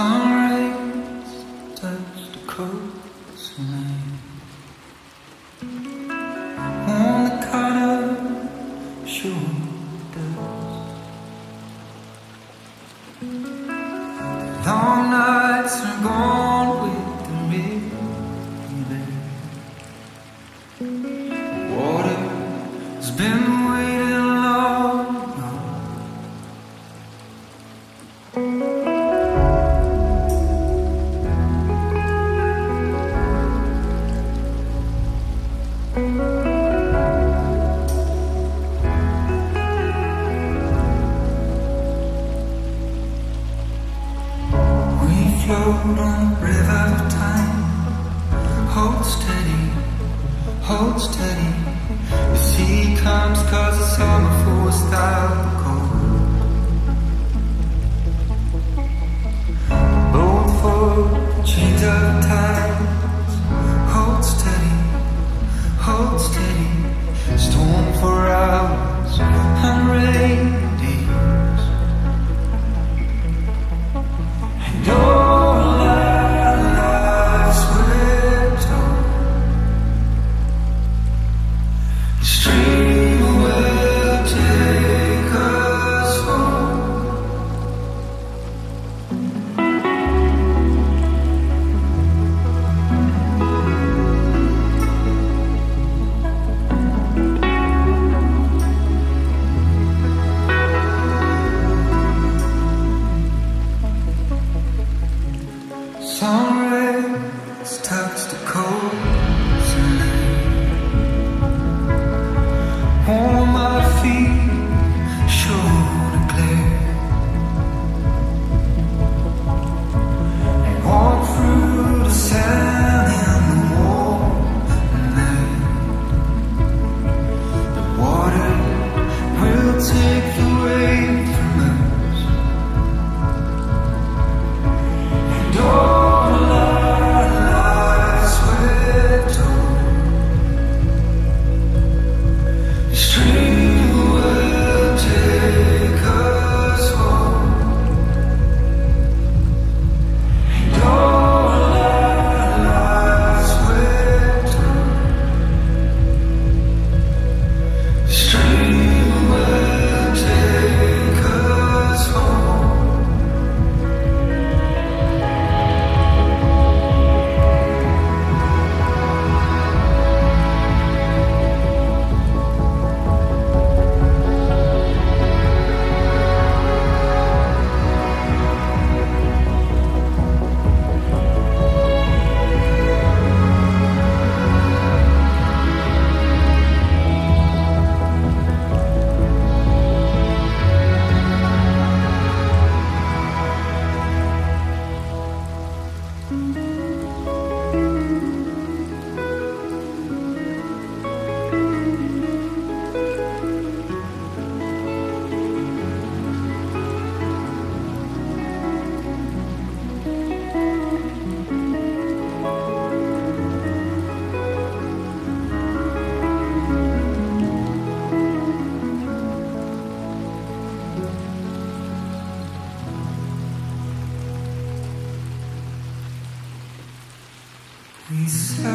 sunrays touch the coastline. The. hold steady. The sea comes, cause the summer a style cold. Both for change of time. sunrise So